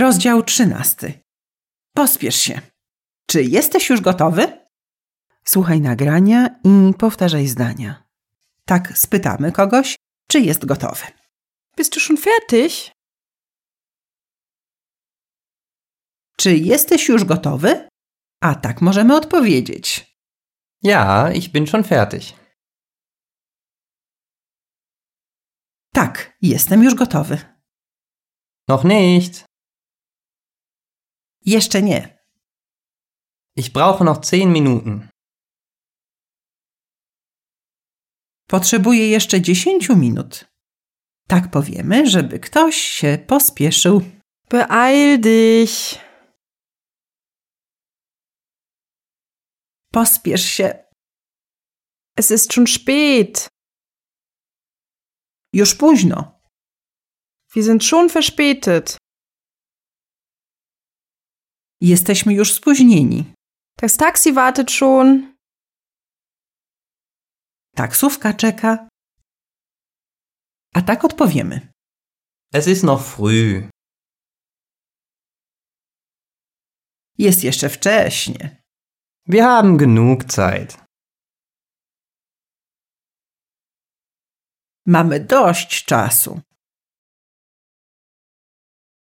Rozdział trzynasty. Pospiesz się. Czy jesteś już gotowy? Słuchaj nagrania i powtarzaj zdania. Tak spytamy kogoś, czy jest gotowy. Bist du schon fertig? Czy jesteś już gotowy? A tak możemy odpowiedzieć. Ja, ich bin schon fertig. Tak, jestem już gotowy. Noch nicht. Jeszcze nie. Ich brauche noch zehn Minuten. Potrzebuję jeszcze 10 minut. Tak powiemy, żeby ktoś się pospieszył. Beeil dich. Pospiesz się. Es ist schon spät. Już późno. Wir sind schon verspätet. Jesteśmy już spóźnieni. Das Taxi wartet schon. Taksówka czeka. A tak odpowiemy. Es ist noch früh. Jest jeszcze wcześnie. Wir haben genug Zeit. Mamy dość czasu.